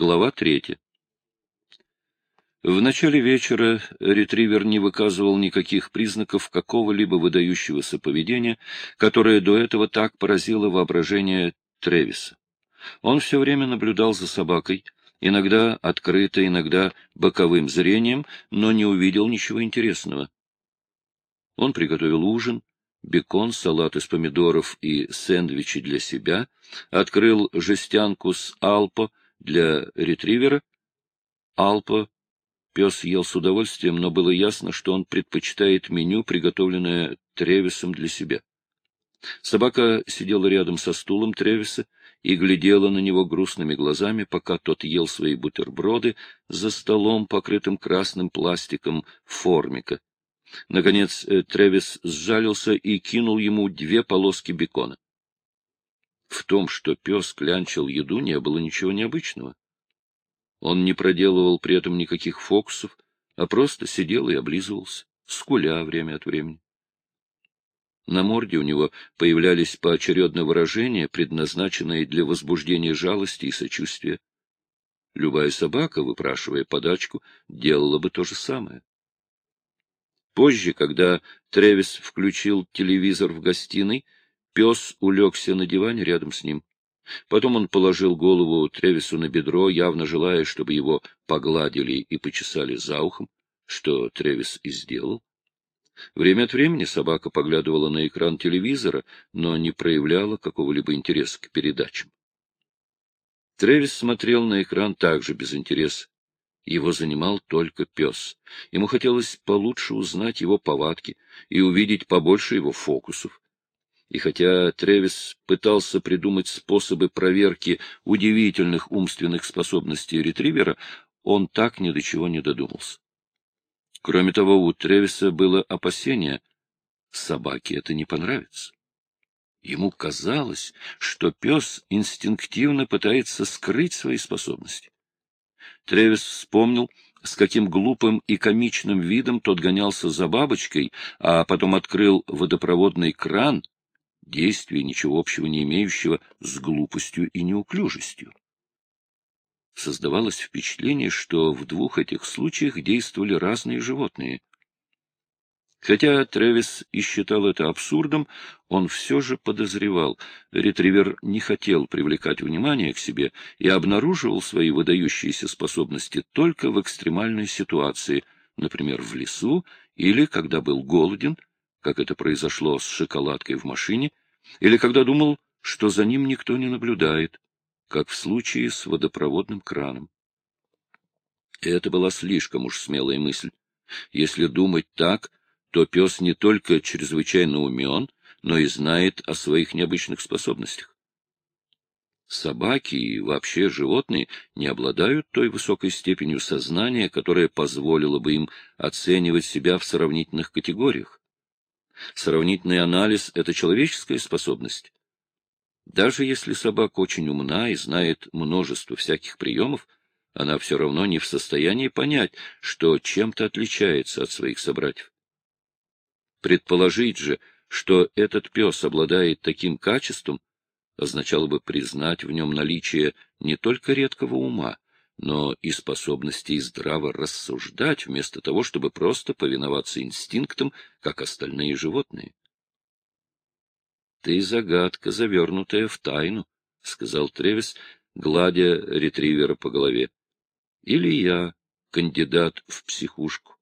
Глава третья. В начале вечера ретривер не выказывал никаких признаков какого-либо выдающегося поведения, которое до этого так поразило воображение Тревиса. Он все время наблюдал за собакой, иногда открыто, иногда боковым зрением, но не увидел ничего интересного. Он приготовил ужин, бекон, салат из помидоров и сэндвичи для себя, открыл жестянку с Алпо для ретривера. Алпо пес ел с удовольствием, но было ясно, что он предпочитает меню, приготовленное Тревисом для себя. Собака сидела рядом со стулом Тревиса и глядела на него грустными глазами, пока тот ел свои бутерброды за столом, покрытым красным пластиком формика. Наконец э, Тревис сжалился и кинул ему две полоски бекона. В том, что пес клянчил еду, не было ничего необычного. Он не проделывал при этом никаких фокусов, а просто сидел и облизывался, скуля время от времени. На морде у него появлялись поочередно выражения, предназначенные для возбуждения жалости и сочувствия. Любая собака, выпрашивая подачку, делала бы то же самое. Позже, когда Тревис включил телевизор в гостиной, пес улегся на диване рядом с ним. Потом он положил голову Тревису на бедро, явно желая, чтобы его погладили и почесали за ухом, что Тревис и сделал. Время от времени собака поглядывала на экран телевизора, но не проявляла какого-либо интереса к передачам. Тревис смотрел на экран также без интереса. Его занимал только пес. Ему хотелось получше узнать его повадки и увидеть побольше его фокусов. И хотя Тревис пытался придумать способы проверки удивительных умственных способностей ретривера, он так ни до чего не додумался. Кроме того, у Тревиса было опасение — собаке это не понравится. Ему казалось, что пес инстинктивно пытается скрыть свои способности. Тревис вспомнил, с каким глупым и комичным видом тот гонялся за бабочкой, а потом открыл водопроводный кран, действие ничего общего не имеющего с глупостью и неуклюжестью. Создавалось впечатление, что в двух этих случаях действовали разные животные. Хотя Тревис и считал это абсурдом, он все же подозревал. Ретривер не хотел привлекать внимание к себе и обнаруживал свои выдающиеся способности только в экстремальной ситуации, например, в лесу или когда был голоден, как это произошло с шоколадкой в машине, или когда думал, что за ним никто не наблюдает, как в случае с водопроводным краном. Это была слишком уж смелая мысль. Если думать так, то пес не только чрезвычайно умен, но и знает о своих необычных способностях. Собаки и вообще животные не обладают той высокой степенью сознания, которая позволила бы им оценивать себя в сравнительных категориях. Сравнительный анализ — это человеческая способность. Даже если собака очень умна и знает множество всяких приемов, она все равно не в состоянии понять, что чем-то отличается от своих собратьев. Предположить же, что этот пес обладает таким качеством, означало бы признать в нем наличие не только редкого ума, но и способности здраво рассуждать, вместо того, чтобы просто повиноваться инстинктам, как остальные животные. — Ты загадка, завернутая в тайну, — сказал Тревис, гладя ретривера по голове. — Или я, кандидат в психушку.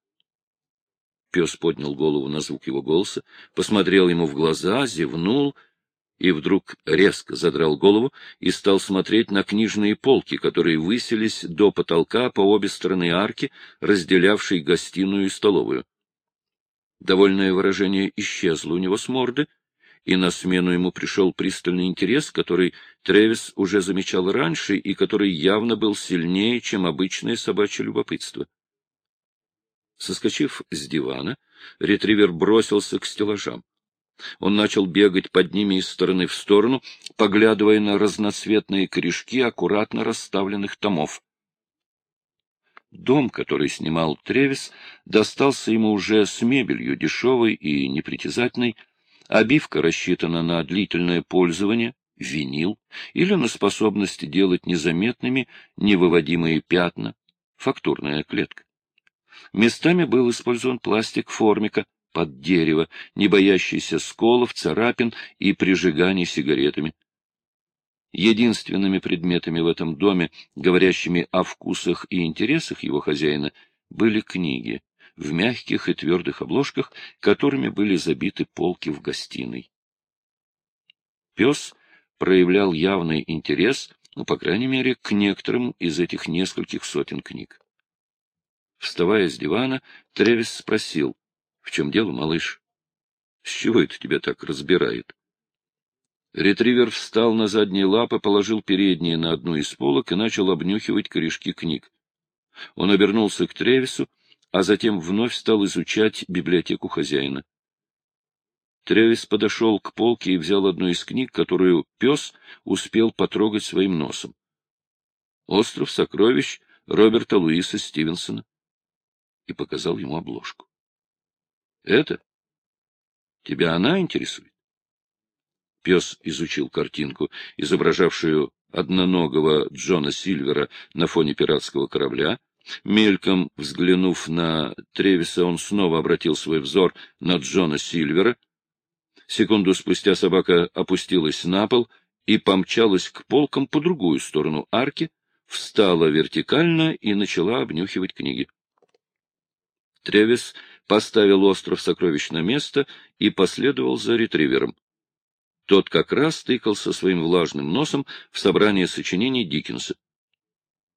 Пес поднял голову на звук его голоса, посмотрел ему в глаза, зевнул и вдруг резко задрал голову и стал смотреть на книжные полки, которые высились до потолка по обе стороны арки, разделявшей гостиную и столовую. Довольное выражение исчезло у него с морды, и на смену ему пришел пристальный интерес, который Тревис уже замечал раньше и который явно был сильнее, чем обычное собачье любопытство. Соскочив с дивана, ретривер бросился к стеллажам. Он начал бегать под ними из стороны в сторону, поглядывая на разноцветные корешки аккуратно расставленных томов. Дом, который снимал Тревис, достался ему уже с мебелью, дешевой и непритязательной. Обивка рассчитана на длительное пользование, винил или на способность делать незаметными невыводимые пятна, фактурная клетка. Местами был использован пластик формика под дерево, не боящийся сколов, царапин и прижиганий сигаретами. Единственными предметами в этом доме, говорящими о вкусах и интересах его хозяина, были книги в мягких и твердых обложках, которыми были забиты полки в гостиной. Пес проявлял явный интерес, ну, по крайней мере, к некоторым из этих нескольких сотен книг. Вставая с дивана, Тревис спросил, — В чем дело, малыш? — С чего это тебя так разбирает? Ретривер встал на задние лапы, положил передние на одну из полок и начал обнюхивать корешки книг. Он обернулся к Тревису, а затем вновь стал изучать библиотеку хозяина. Тревис подошел к полке и взял одну из книг, которую пес успел потрогать своим носом. «Остров сокровищ» Роберта Луиса Стивенсона и показал ему обложку. — Это? Тебя она интересует? Пес изучил картинку, изображавшую одноногого Джона Сильвера на фоне пиратского корабля. Мельком взглянув на Тревиса, он снова обратил свой взор на Джона Сильвера. Секунду спустя собака опустилась на пол и помчалась к полкам по другую сторону арки, встала вертикально и начала обнюхивать книги. Тревис поставил остров сокровищ на место и последовал за ретривером. Тот как раз тыкался своим влажным носом в собрание сочинений Диккенса.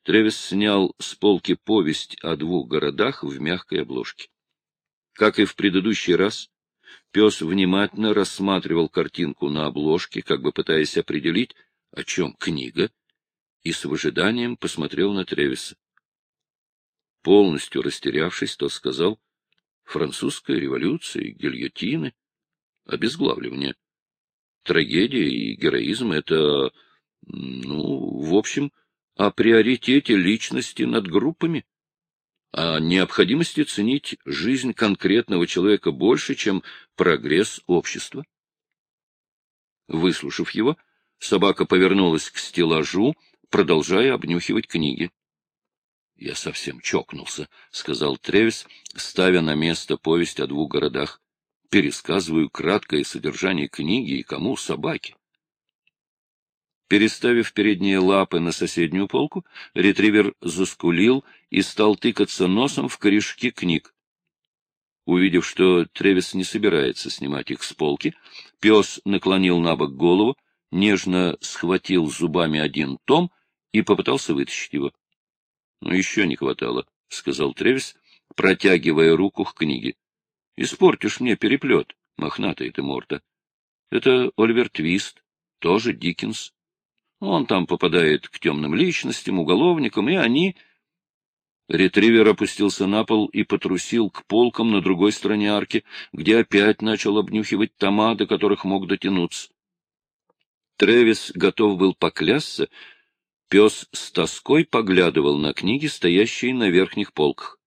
Тревис снял с полки повесть о двух городах в мягкой обложке. Как и в предыдущий раз, пес внимательно рассматривал картинку на обложке, как бы пытаясь определить, о чем книга, и с выжиданием посмотрел на Тревиса. Полностью растерявшись, тот сказал, «Французская революция, гильотины, обезглавливание. Трагедия и героизм — это, ну, в общем, о приоритете личности над группами, о необходимости ценить жизнь конкретного человека больше, чем прогресс общества». Выслушав его, собака повернулась к стеллажу, продолжая обнюхивать книги. — Я совсем чокнулся, — сказал Тревис, ставя на место повесть о двух городах. Пересказываю краткое содержание книги и кому собаки. Переставив передние лапы на соседнюю полку, ретривер заскулил и стал тыкаться носом в корешки книг. Увидев, что Тревис не собирается снимать их с полки, пес наклонил на бок голову, нежно схватил зубами один том и попытался вытащить его. — Ну, еще не хватало, — сказал Тревис, протягивая руку к книге. — Испортишь мне переплет, мохнатая ты морда. Это Оливер Твист, тоже Диккенс. Он там попадает к темным личностям, уголовникам, и они... Ретривер опустился на пол и потрусил к полкам на другой стороне арки, где опять начал обнюхивать тома, до которых мог дотянуться. Тревис готов был поклясться, Пес с тоской поглядывал на книги, стоящие на верхних полках.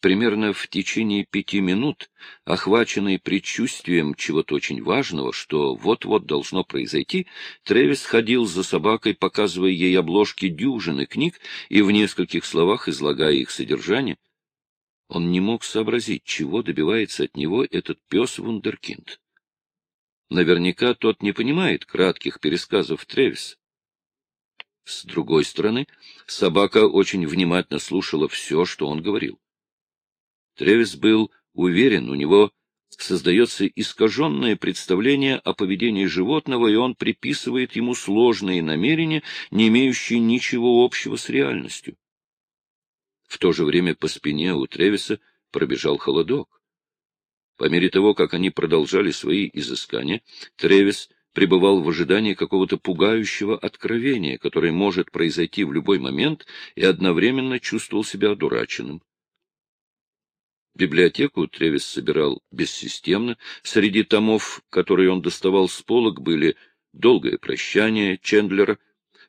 Примерно в течение пяти минут, охваченный предчувствием чего-то очень важного, что вот-вот должно произойти, Тревис ходил за собакой, показывая ей обложки дюжины книг и в нескольких словах излагая их содержание. Он не мог сообразить, чего добивается от него этот пес-вундеркинд. Наверняка тот не понимает кратких пересказов Тревиса. С другой стороны, собака очень внимательно слушала все, что он говорил. Тревис был уверен, у него создается искаженное представление о поведении животного, и он приписывает ему сложные намерения, не имеющие ничего общего с реальностью. В то же время по спине у Тревиса пробежал холодок. По мере того, как они продолжали свои изыскания, Тревис пребывал в ожидании какого-то пугающего откровения, которое может произойти в любой момент, и одновременно чувствовал себя одураченным. Библиотеку Тревис собирал бессистемно. Среди томов, которые он доставал с полок, были «Долгое прощание» Чендлера,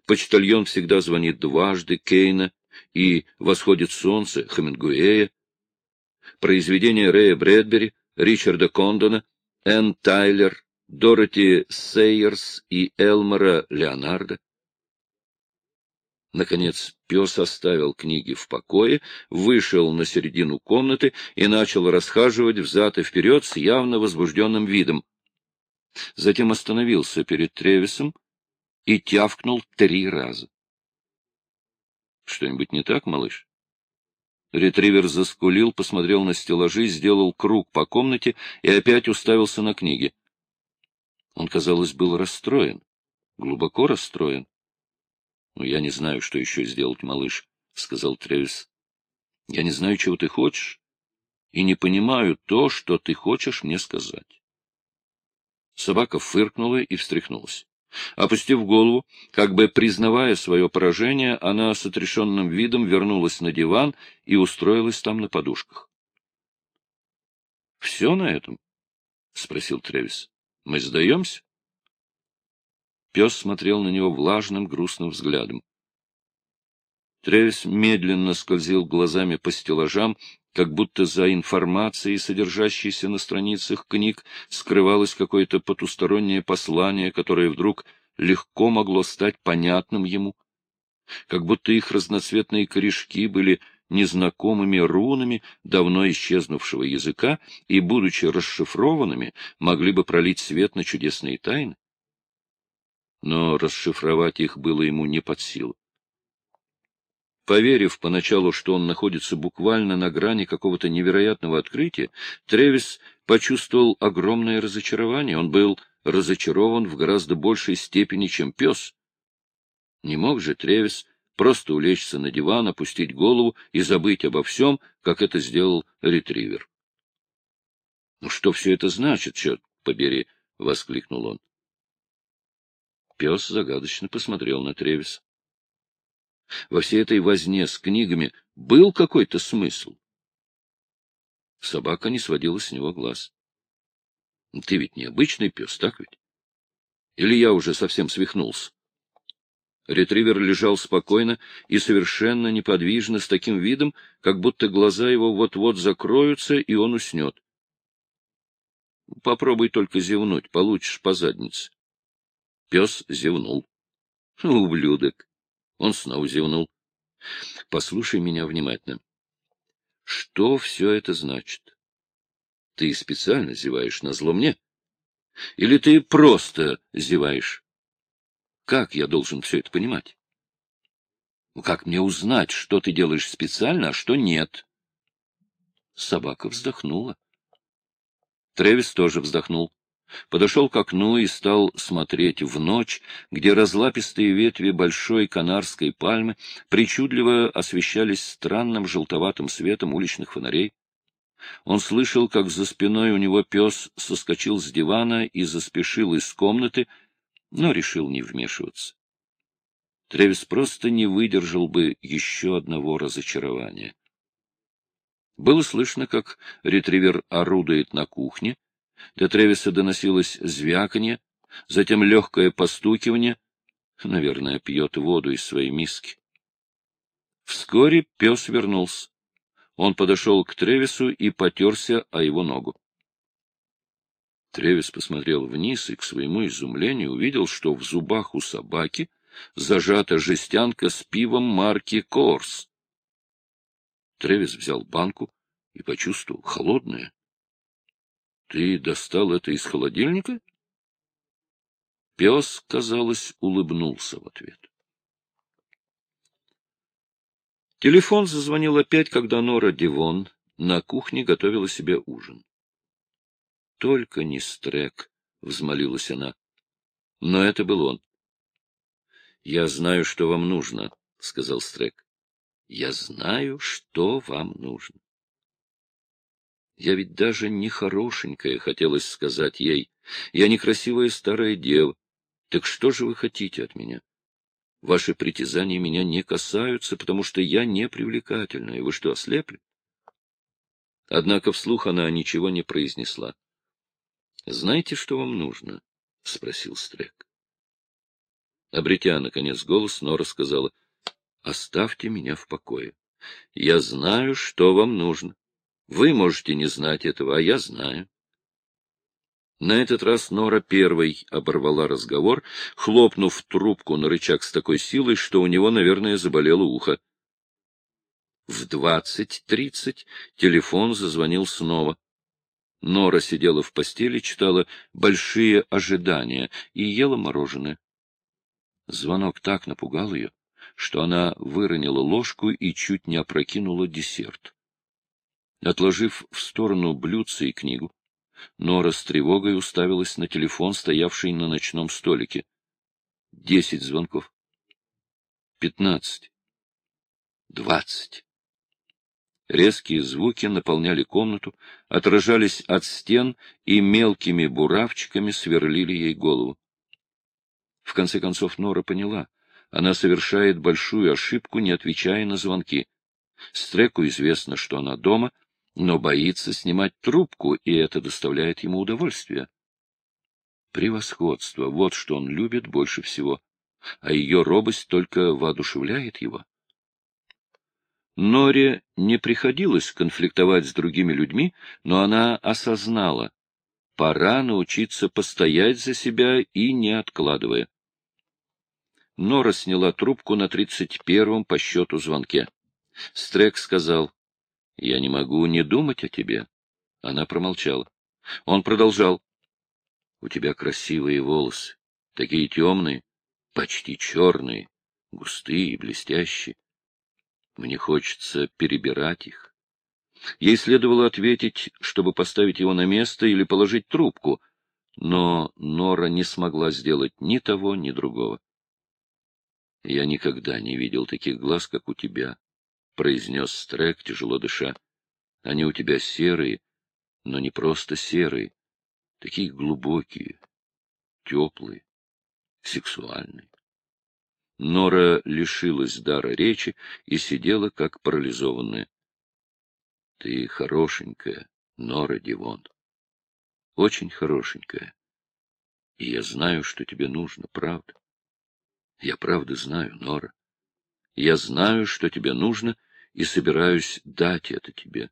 «Почтальон всегда звонит дважды» Кейна и «Восходит солнце» Хемингуэя, произведения Рэя Брэдбери, Ричарда Кондона, Энн Тайлер, Дороти Сейерс и Элмора Леонардо. Наконец пес оставил книги в покое, вышел на середину комнаты и начал расхаживать взад и вперед с явно возбужденным видом. Затем остановился перед Тревисом и тявкнул три раза. — Что-нибудь не так, малыш? Ретривер заскулил, посмотрел на стеллажи, сделал круг по комнате и опять уставился на книги. Он, казалось, был расстроен, глубоко расстроен. — Ну, я не знаю, что еще сделать, малыш, — сказал Тревис. — Я не знаю, чего ты хочешь, и не понимаю то, что ты хочешь мне сказать. Собака фыркнула и встряхнулась. Опустив голову, как бы признавая свое поражение, она с отрешенным видом вернулась на диван и устроилась там на подушках. — Все на этом? — спросил Тревис. — Мы сдаемся? Пес смотрел на него влажным, грустным взглядом. Тревис медленно скользил глазами по стеллажам, как будто за информацией, содержащейся на страницах книг, скрывалось какое-то потустороннее послание, которое вдруг легко могло стать понятным ему, как будто их разноцветные корешки были незнакомыми рунами давно исчезнувшего языка и, будучи расшифрованными, могли бы пролить свет на чудесные тайны но расшифровать их было ему не под силу. Поверив поначалу, что он находится буквально на грани какого-то невероятного открытия, Тревис почувствовал огромное разочарование. Он был разочарован в гораздо большей степени, чем пес. Не мог же Тревис просто улечься на диван, опустить голову и забыть обо всем, как это сделал ретривер. — Ну что все это значит, черт побери? — воскликнул он. Пес загадочно посмотрел на Тревис. Во всей этой возне с книгами был какой-то смысл. Собака не сводила с него глаз. — Ты ведь необычный пес, так ведь? Или я уже совсем свихнулся? Ретривер лежал спокойно и совершенно неподвижно, с таким видом, как будто глаза его вот-вот закроются, и он уснет. — Попробуй только зевнуть, получишь по заднице. Пес зевнул. — Ублюдок! Он снова зевнул. — Послушай меня внимательно. Что все это значит? Ты специально зеваешь на зло мне? Или ты просто зеваешь? Как я должен все это понимать? Как мне узнать, что ты делаешь специально, а что нет? Собака вздохнула. Тревис тоже вздохнул подошел к окну и стал смотреть в ночь, где разлапистые ветви большой канарской пальмы причудливо освещались странным желтоватым светом уличных фонарей. Он слышал, как за спиной у него пес соскочил с дивана и заспешил из комнаты, но решил не вмешиваться. Тревис просто не выдержал бы еще одного разочарования. Было слышно, как ретривер орудует на кухне, до Тревиса доносилось звяканье, затем легкое постукивание. Наверное, пьет воду из своей миски. Вскоре пес вернулся. Он подошел к Тревису и потерся о его ногу. Тревис посмотрел вниз и, к своему изумлению, увидел, что в зубах у собаки зажата жестянка с пивом марки Корс. Тревис взял банку и почувствовал холодное, ты достал это из холодильника? Пес, казалось, улыбнулся в ответ. Телефон зазвонил опять, когда Нора Дивон на кухне готовила себе ужин. — Только не Стрек, — взмолилась она. Но это был он. — Я знаю, что вам нужно, — сказал Стрек. — Я знаю, что вам нужно. Я ведь даже не хорошенькая, хотелось сказать ей. Я некрасивая старая дева. Так что же вы хотите от меня? Ваши притязания меня не касаются, потому что я не привлекательная. Вы что, ослепли? Однако вслух она ничего не произнесла. — Знаете, что вам нужно? — спросил Стрек. Обретя, наконец, голос, Нора сказала, — Оставьте меня в покое. Я знаю, что вам нужно. Вы можете не знать этого, а я знаю. На этот раз Нора первой оборвала разговор, хлопнув трубку на рычаг с такой силой, что у него, наверное, заболело ухо. В двадцать тридцать телефон зазвонил снова. Нора сидела в постели, читала «Большие ожидания» и ела мороженое. Звонок так напугал ее, что она выронила ложку и чуть не опрокинула десерт. Отложив в сторону блюдце и книгу, Нора с тревогой уставилась на телефон, стоявший на ночном столике. Десять звонков. Пятнадцать. Двадцать. Резкие звуки наполняли комнату, отражались от стен и мелкими буравчиками сверлили ей голову. В конце концов Нора поняла, она совершает большую ошибку, не отвечая на звонки. Стреку известно, что она дома, но боится снимать трубку, и это доставляет ему удовольствие. Превосходство — вот что он любит больше всего, а ее робость только воодушевляет его. Норе не приходилось конфликтовать с другими людьми, но она осознала, пора научиться постоять за себя и не откладывая. Нора сняла трубку на тридцать первом по счету звонке. Стрек сказал, — Я не могу не думать о тебе. Она промолчала. Он продолжал. — У тебя красивые волосы, такие темные, почти черные, густые и блестящие. Мне хочется перебирать их. Ей следовало ответить, чтобы поставить его на место или положить трубку, но Нора не смогла сделать ни того, ни другого. — Я никогда не видел таких глаз, как у тебя, — произнес Стрек, тяжело дыша. — Они у тебя серые, но не просто серые, такие глубокие, теплые, сексуальные. Нора лишилась дара речи и сидела как парализованная. — Ты хорошенькая, Нора Дивон. Очень хорошенькая. И я знаю, что тебе нужно, правда. Я правда знаю, Нора. Я знаю, что тебе нужно, и собираюсь дать это тебе.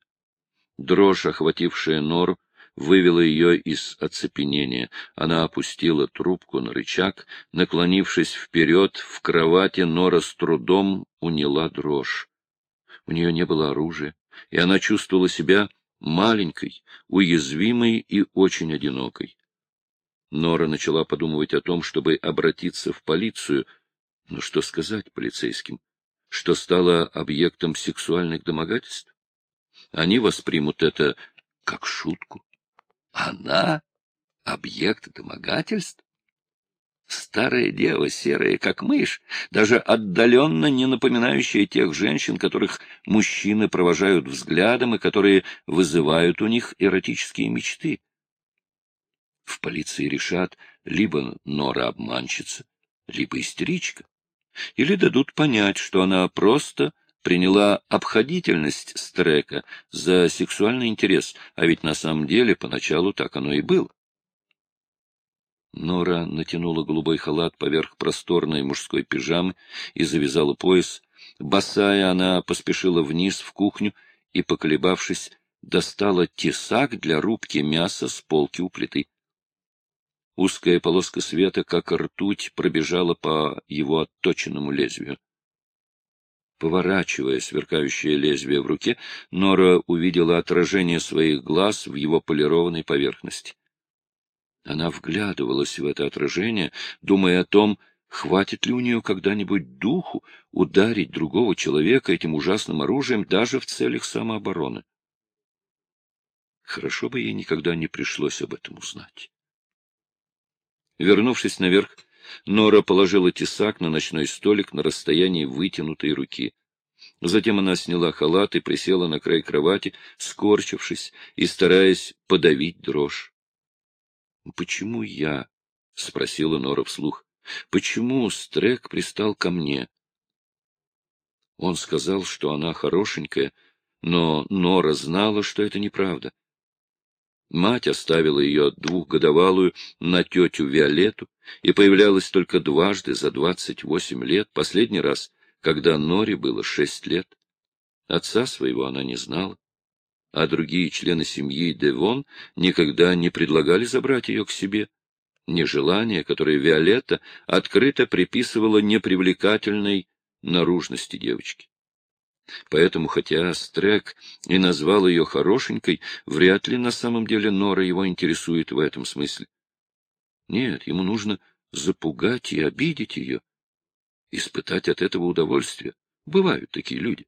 Дрожь, охватившая Нору, вывела ее из оцепенения. Она опустила трубку на рычаг, наклонившись вперед, в кровати Нора с трудом уняла дрожь. У нее не было оружия, и она чувствовала себя маленькой, уязвимой и очень одинокой. Нора начала подумывать о том, чтобы обратиться в полицию. Но что сказать полицейским? Что стало объектом сексуальных домогательств? Они воспримут это как шутку. Она — объект домогательств? Старая дева, серая, как мышь, даже отдаленно не напоминающая тех женщин, которых мужчины провожают взглядом и которые вызывают у них эротические мечты. В полиции решат, либо Нора обманщица, либо истеричка, или дадут понять, что она просто приняла обходительность Стрека за сексуальный интерес, а ведь на самом деле поначалу так оно и было. Нора натянула голубой халат поверх просторной мужской пижамы и завязала пояс. Босая она поспешила вниз в кухню и, поколебавшись, достала тесак для рубки мяса с полки у плиты. Узкая полоска света, как ртуть, пробежала по его отточенному лезвию. Поворачивая сверкающее лезвие в руке, Нора увидела отражение своих глаз в его полированной поверхности. Она вглядывалась в это отражение, думая о том, хватит ли у нее когда-нибудь духу ударить другого человека этим ужасным оружием даже в целях самообороны. Хорошо бы ей никогда не пришлось об этом узнать. Вернувшись наверх, Нора положила тесак на ночной столик на расстоянии вытянутой руки. Затем она сняла халат и присела на край кровати, скорчившись и стараясь подавить дрожь. — Почему я? — спросила Нора вслух. — Почему Стрек пристал ко мне? Он сказал, что она хорошенькая, но Нора знала, что это неправда. Мать оставила ее двухгодовалую на тетю Виолетту и появлялась только дважды за двадцать восемь лет, последний раз, когда Норе было шесть лет. Отца своего она не знала. а другие члены семьи Девон никогда не предлагали забрать ее к себе. Нежелание, которое Виолетта открыто приписывала непривлекательной наружности девочки. Поэтому, хотя Стрек и назвал ее хорошенькой, вряд ли на самом деле Нора его интересует в этом смысле. Нет, ему нужно запугать и обидеть ее, испытать от этого удовольствие. Бывают такие люди.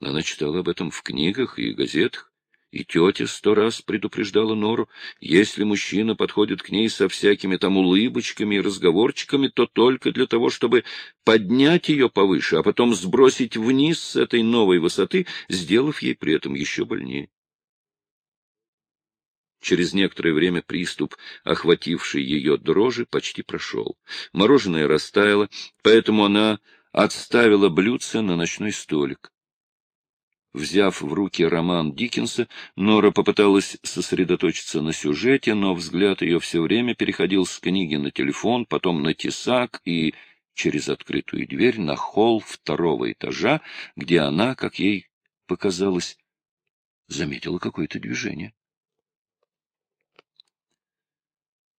Она читала об этом в книгах и газетах, и тетя сто раз предупреждала Нору, если мужчина подходит к ней со всякими там улыбочками и разговорчиками, то только для того, чтобы поднять ее повыше, а потом сбросить вниз с этой новой высоты, сделав ей при этом еще больнее. Через некоторое время приступ, охвативший ее дрожи, почти прошел. Мороженое растаяло, поэтому она отставила блюдце на ночной столик. Взяв в руки роман Диккенса, Нора попыталась сосредоточиться на сюжете, но взгляд ее все время переходил с книги на телефон, потом на тесак и через открытую дверь на холл второго этажа, где она, как ей показалось, заметила какое-то движение.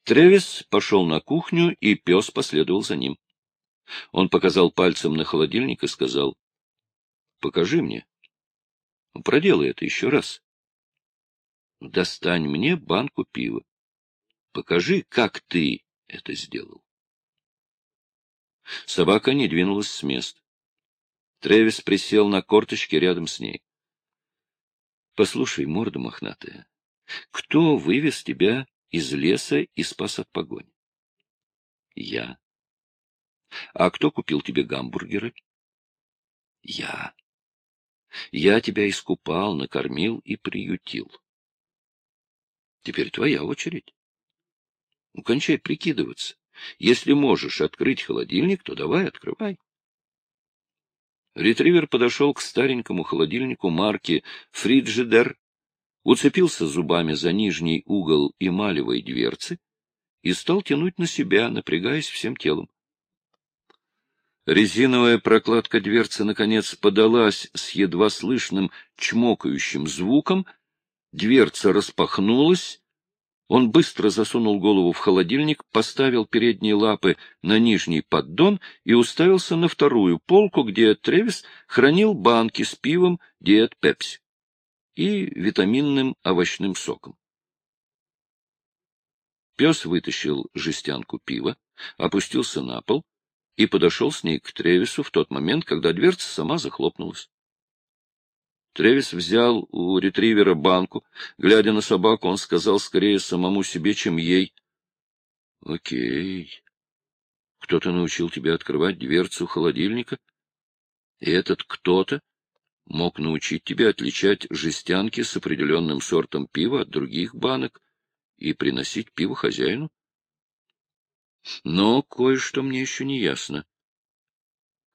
Тревис пошел на кухню, и пес последовал за ним. Он показал пальцем на холодильник и сказал, — Покажи мне. Проделай это еще раз. Достань мне банку пива. Покажи, как ты это сделал. Собака не двинулась с места. Тревис присел на корточки рядом с ней. — Послушай, морда мохнатая, кто вывез тебя из леса и спас от погони? — Я. — А кто купил тебе гамбургеры? — Я. Я тебя искупал, накормил и приютил. Теперь твоя очередь. Ну, кончай прикидываться. Если можешь открыть холодильник, то давай, открывай. Ретривер подошел к старенькому холодильнику марки «Фриджидер», уцепился зубами за нижний угол эмалевой дверцы и стал тянуть на себя, напрягаясь всем телом. Резиновая прокладка дверцы, наконец, подалась с едва слышным чмокающим звуком, дверца распахнулась, он быстро засунул голову в холодильник, поставил передние лапы на нижний поддон и уставился на вторую полку, где Тревис хранил банки с пивом Диет Пепси и витаминным овощным соком. Пес вытащил жестянку пива, опустился на пол, и подошел с ней к Тревису в тот момент, когда дверца сама захлопнулась. Тревис взял у ретривера банку. Глядя на собаку, он сказал скорее самому себе, чем ей. — Окей. Кто-то научил тебя открывать дверцу холодильника? И этот кто-то мог научить тебя отличать жестянки с определенным сортом пива от других банок и приносить пиво хозяину? Но кое-что мне еще не ясно.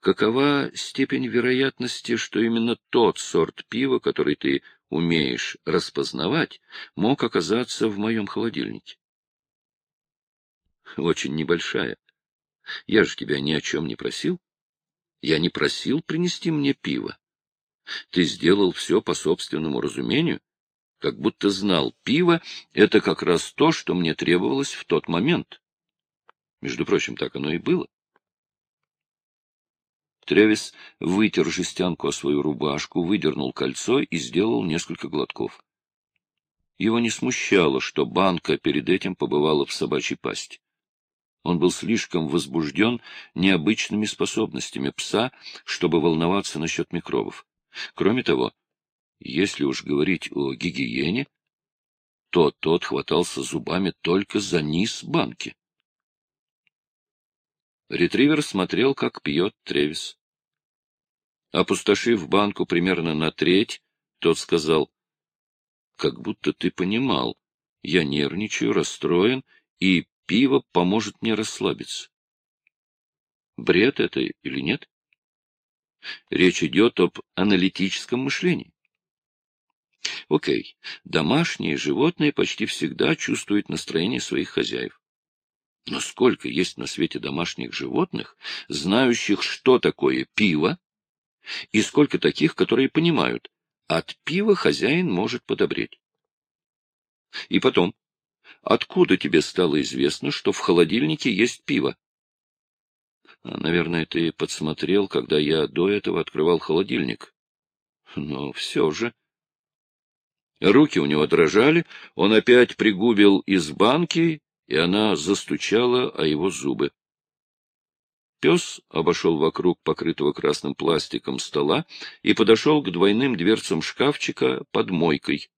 Какова степень вероятности, что именно тот сорт пива, который ты умеешь распознавать, мог оказаться в моем холодильнике? Очень небольшая. Я же тебя ни о чем не просил. Я не просил принести мне пиво. Ты сделал все по собственному разумению, как будто знал, пиво — это как раз то, что мне требовалось в тот момент. Между прочим, так оно и было. Тревис вытер жестянку о свою рубашку, выдернул кольцо и сделал несколько глотков. Его не смущало, что банка перед этим побывала в собачьей пасти. Он был слишком возбужден необычными способностями пса, чтобы волноваться насчет микробов. Кроме того, если уж говорить о гигиене, то тот хватался зубами только за низ банки. Ретривер смотрел, как пьет Тревис. Опустошив банку примерно на треть, тот сказал, — Как будто ты понимал, я нервничаю, расстроен, и пиво поможет мне расслабиться. Бред это или нет? Речь идет об аналитическом мышлении. Окей, домашние животные почти всегда чувствуют настроение своих хозяев. Но сколько есть на свете домашних животных, знающих, что такое пиво, и сколько таких, которые понимают, от пива хозяин может подобреть. И потом, откуда тебе стало известно, что в холодильнике есть пиво? А, наверное, ты подсмотрел, когда я до этого открывал холодильник. Но все же... Руки у него дрожали, он опять пригубил из банки, и она застучала о его зубы. Пес обошел вокруг покрытого красным пластиком стола и подошел к двойным дверцам шкафчика под мойкой.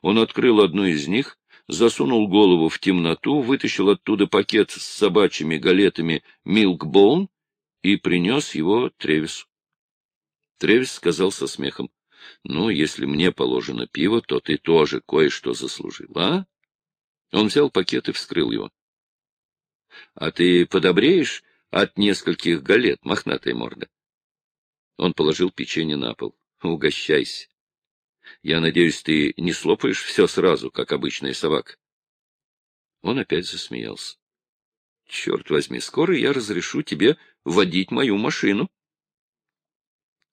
Он открыл одну из них, засунул голову в темноту, вытащил оттуда пакет с собачьими галетами «Милкбоун» и принес его Тревису. Тревис сказал со смехом, — Ну, если мне положено пиво, то ты тоже кое-что заслужил, а? Он взял пакет и вскрыл его. — А ты подобреешь от нескольких галет, мохнатая морда? Он положил печенье на пол. — Угощайся. Я надеюсь, ты не слопаешь все сразу, как обычная собака. Он опять засмеялся. — Черт возьми, скоро я разрешу тебе водить мою машину.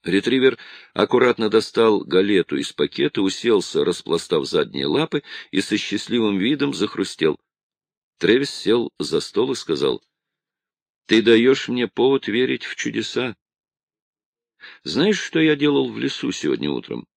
Ретривер аккуратно достал галету из пакета, уселся, распластав задние лапы, и со счастливым видом захрустел. Тревис сел за стол и сказал, — Ты даешь мне повод верить в чудеса. Знаешь, что я делал в лесу сегодня утром?